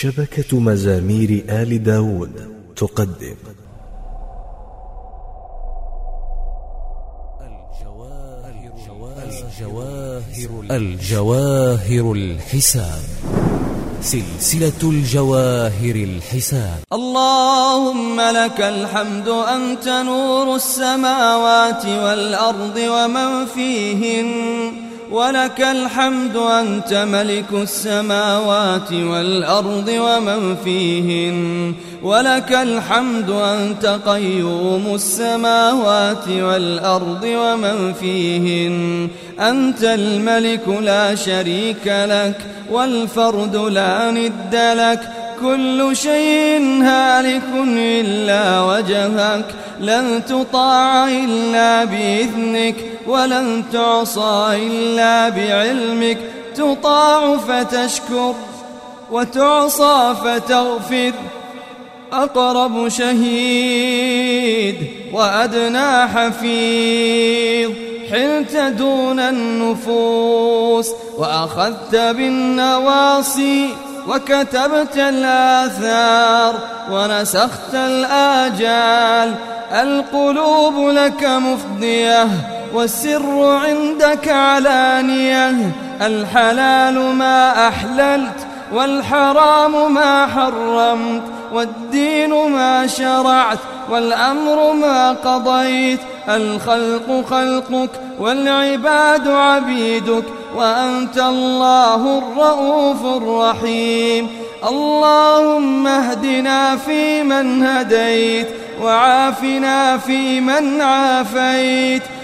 شبكة مزامير آل داود تقدم. الجواهر, الجواهر الحسان سلسلة الجواهر الحسان اللهم لك الحمد أنت نور السماوات والأرض ومن فيهن. ولك الحمد أنت ملك السماوات والأرض ومن فيهن. ولك الحمد أنت قيوم السماوات والأرض ومن فيهن. أنت الملك لا شريك لك والفرد لا ند لك. كل شيء هالك إلا وجهك. لن تطاع إلا بإذنك. ولن تعصى إلا بعلمك. تطاع فتشكر وتعصى فتغفر. أقرب شهيد وأدنى حفيظ. حلت دون النفوس وأخذت بالنواصي وكتبت الآثار ونسخت الآجال. القلوب لك مفضية والسر عندك علانية. الحلال ما أحللت والحرام ما حرمت والدين ما شرعت والأمر ما قضيت. الخلق خلقك والعباد عبيدك وأنت الله الرؤوف الرحيم. اللهم اهدنا فيمن هديت وعافنا فيمن عافيت.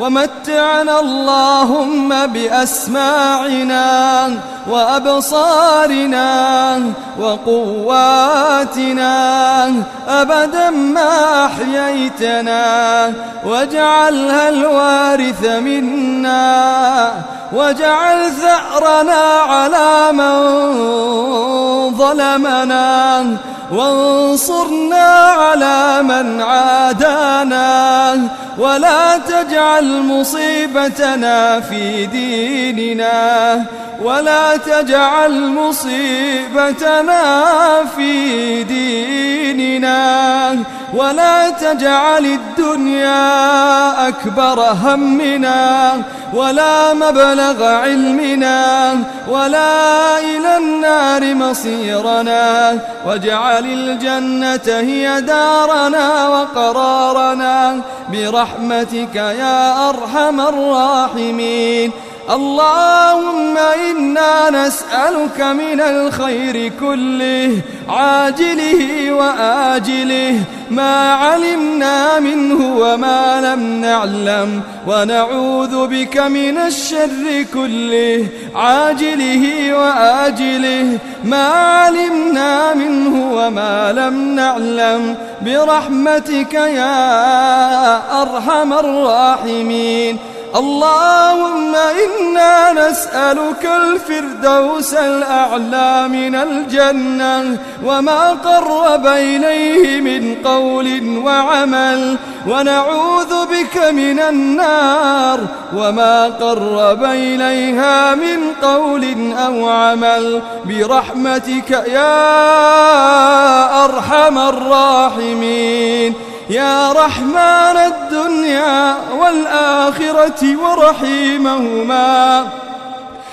ومتعنا اللهم بأسماعنا وأبصارنا وقواتنا. أبدا ما أحييتنا واجعلها الوارث منا واجعل ثأرنا على من ظلمنا وانصرنا على من ولا تجعل مصيبتنا في ديننا ولا تجعل مصيبتنا في ديننا. ولا تجعل الدنيا أكبر همنا ولا مبلغ علمنا ولا إلى النار مصيرنا واجعل الجنة هي دارنا وقرارنا برحمتك يا أرحم الراحمين. اللهم إنا نسألك من الخير كله عاجله وآجله ما علمنا منه وما لم نعلم. ونعوذ بك من الشر كله عاجله وآجله. ما علمنا منه وما لم نعلم. برحمتك يا أرحم الراحمين. اللهم إنا نسألك الفردوس الأعلى من الجنة وما قرب إليه من قول وعمل ونعوذ بك من النار وما قرب إليها من قول أو عمل برحمتك يا أرحم الراحمين يا رحمن الدنيا والآخرة ورحيمهما.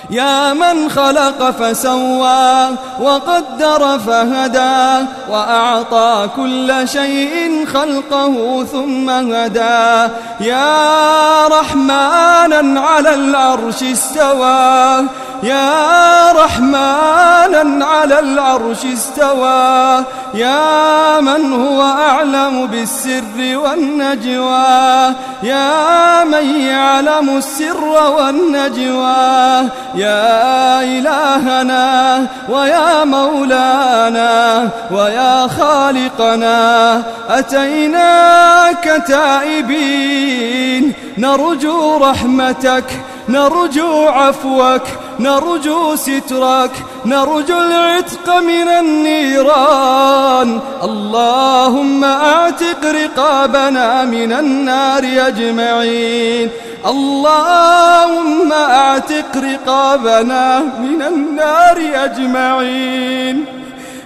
يا من خلق فسوى وقدر فهدى وأعطى كل شيء خلقه ثم هدى. يا رحمانا على العرش استوى. يا رحمانا على العرش استوى يا من هو أعلم بالسر والنجوى يا من يعلم السر والنجوى يا إلهنا ويا مولانا ويا خالقنا أتيناك تائبين نرجو رحمتك نرجو عفوك نرجو سترك نرجو العتق من النيران. اللهم اعتق رقابنا من النار أجمعين. اللهم اعتق رقابنا من النار أجمعين.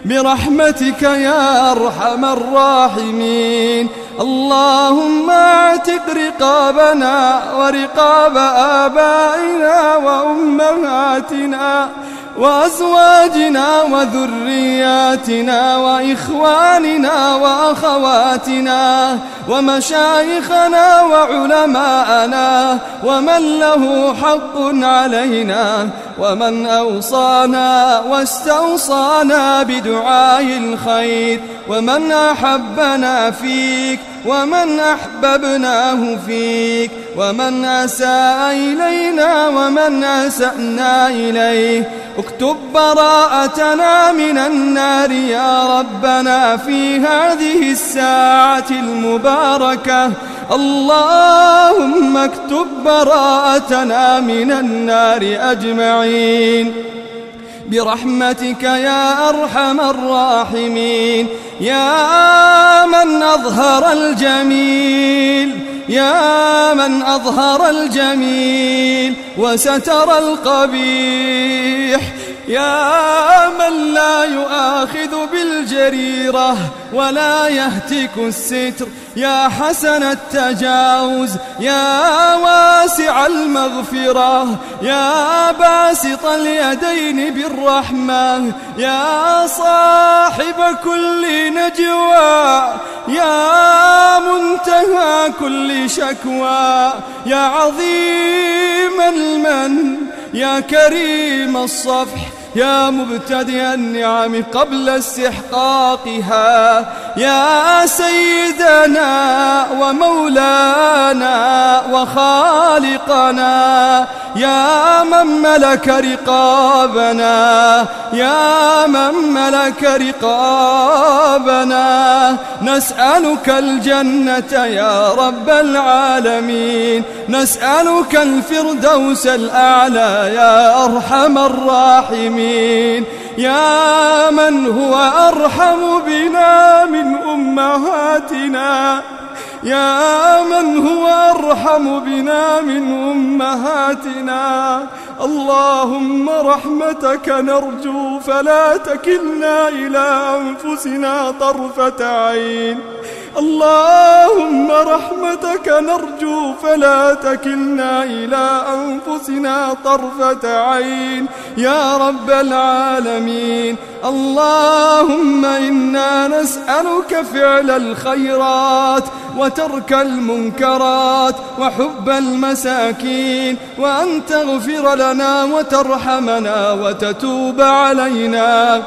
برحمتك يا أرحم الراحمين. اللهم اعتق رقابنا ورقاب آبائنا وأمهاتنا وأزواجنا وذرياتنا وإخواننا وأخواتنا ومشايخنا وعلماءنا ومن له حق علينا ومن أوصانا واستوصانا بدعاء الخير ومن أحبنا فيك ومن أحببناه فيك ومن أساء إلينا ومن أسأنا إليه. اكتب براءتنا من النار يا ربنا في هذه الساعة المباركة. اللهم اكتب براءتنا من النار أجمعين. برحمتك يا أرحم الراحمين. يا من أظهر الجميل يا من أظهر الجميل وستر القبيح. يا من لا يؤاخذ بالجريرة ولا يهتك الستر. يا حسن التجاوز يا واسع المغفرة يا باسط اليدين بالرحمة يا صاحب كل نجوى يا منتهى كل شكوى يا عظيم المن يا كريم الصفح. يا مبتدئ النعم قبل استحقاقها يا سيدنا ومولانا وخالقنا يا من ملك رقابنا يا من ملك رقابنا نسألك الجنة يا رب العالمين نسألك الفردوس الأعلى يا أرحم الراحمين. يا من هو أرحم بنا من أمهاتنا يا من هو أرحم بنا من أمهاتنا؟ اللهم رحمتك نرجو فلا تكلنا إلى أنفسنا طرفة عين. اللهم رحمتك نرجو فلا تكلنا إلى أنفسنا طرفة عين. يا رب العالمين اللهم إنا نسألك فعل الخيرات وترك المنكرات وحب المساكين وأن تغفر لنا وترحمنا وتتوب علينا.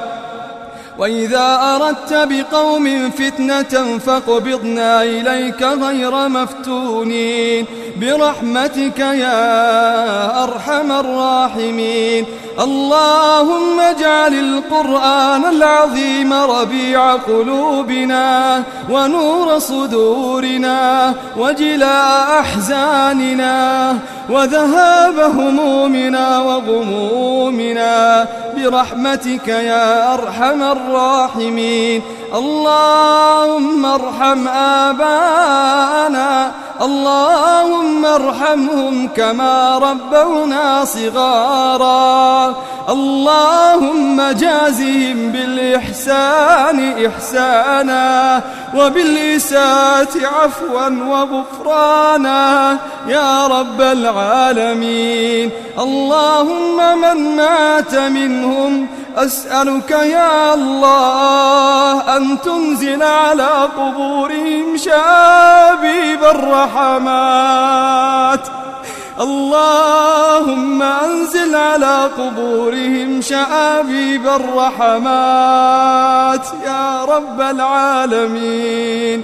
وإذا أردت بقوم فتنة فاقبضنا إليك غير مفتونين. برحمتك يا أرحم الراحمين. اللهم اجعل القرآن العظيم ربيع قلوبنا ونور صدورنا وجلاء أحزاننا وذهاب همومنا وغمومنا برحمتك يا أرحم الراحمين اللهم ارحم آباءنا اللهم ارحمهم كما ربونا صغارا. اللهم جازهم بالإحسان إحسانا وبالإساءة عفوا وغفرانا. يا رب العالمين. اللهم من مات منهم أسألك يا الله أن تنزل على قبورهم شابيب الرحمات. اللهم أنزل على قبورهم شآبيب الرحمات يا رب العالمين.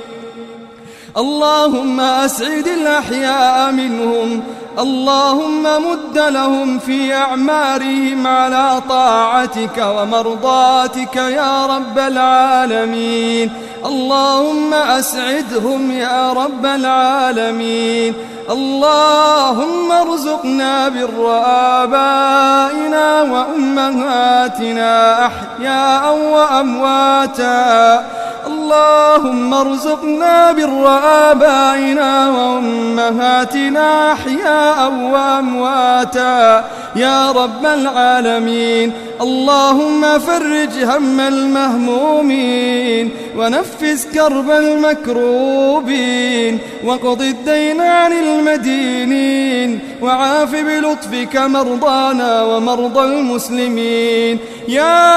اللهم أسعد الأحياء منهم اللهم مد لهم في أعمارهم على طاعتك ومرضاتك يا رب العالمين. اللهم أسعدهم يا رب العالمين. اللهم ارزقنا بر آبائنا وأمهاتنا أحياء وأمواتا. اللهم ارزقنا بر آبائنا وأمهاتنا أحياء وأمواتا. يا رب العالمين. اللهم فرج هم المهمومين ونفس كرب المكروبين وقض الدين عن المدينين وعاف بلطفك مرضانا ومرضى المسلمين. يا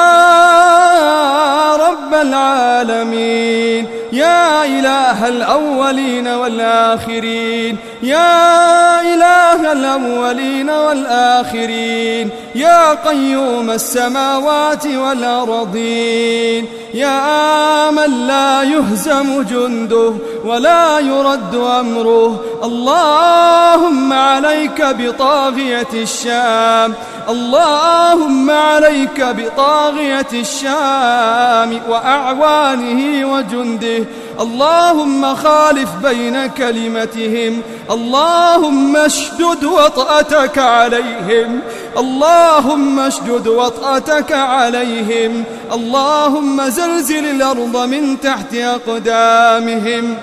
رب العالمين. يا إله الأولين والآخرين. يا إله الأولين والآخرين يا قيوم السماوات والأرضين يا من لا يهزم جنده ولا يرد أمره اللهم عليك بطاغية الشام اللهم عليك بطاغية الشام وأعوانه وجنده اللهم خالف بين كلمتهم. اللهم اشدد وطأتك عليهم. اللهم اشدد وطأتك عليهم. اللهم زلزل الأرض من تحت أقدامهم.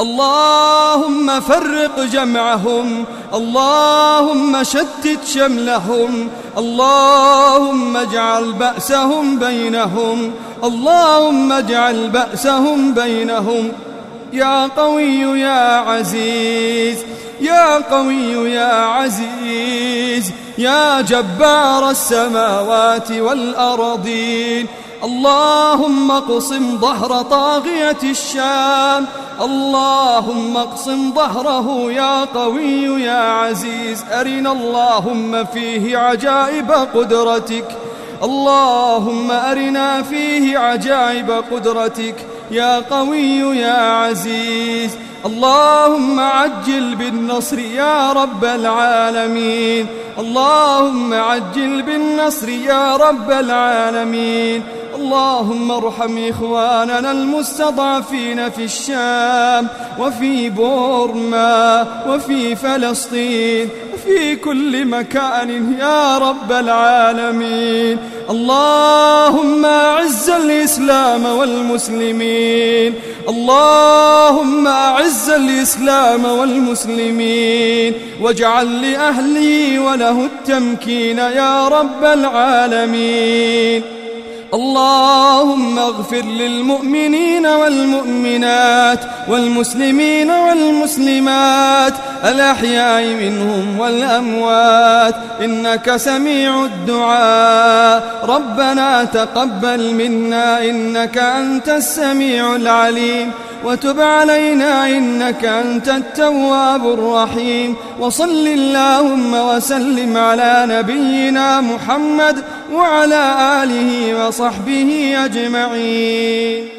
اللهم فرق جمعهم. اللهم شتت شملهم. اللهم اجعل بأسهم بينهم. اللهم اجعل بأسهم بينهم. يا قوي يا عزيز يا قوي يا عزيز يا جبار السماوات والأرضين. اللهم اقسم ظهر طاغية الشام. اللهم اقسم ظهره يا قوي يا عزيز. أرنا اللهم فيه عجائب قدرتك. اللهم أرنا فيه عجائب قدرتك يا قوي يا عزيز. اللهم عجل بالنصر يا رب العالمين. اللهم عجل بالنصر يا رب العالمين. اللهم ارحم إخواننا المستضعفين في الشام وفي بورما وفي فلسطين وفي كل مكان يا رب العالمين. اللهم أعز الإسلام والمسلمين. اللهم أعز الإسلام والمسلمين. واجعل لأهلي وله التمكين يا رب العالمين. اللهم اغفر للمؤمنين والمؤمنات والمسلمين والمسلمات الأحياء منهم والأموات إنك سميع الدعاء ربنا تقبل منا إنك أنت السميع العليم وتب علينا إنك أنت التواب الرحيم. وصل اللهم وسلم على نبينا محمد وعلى آله وصحبه أجمعين.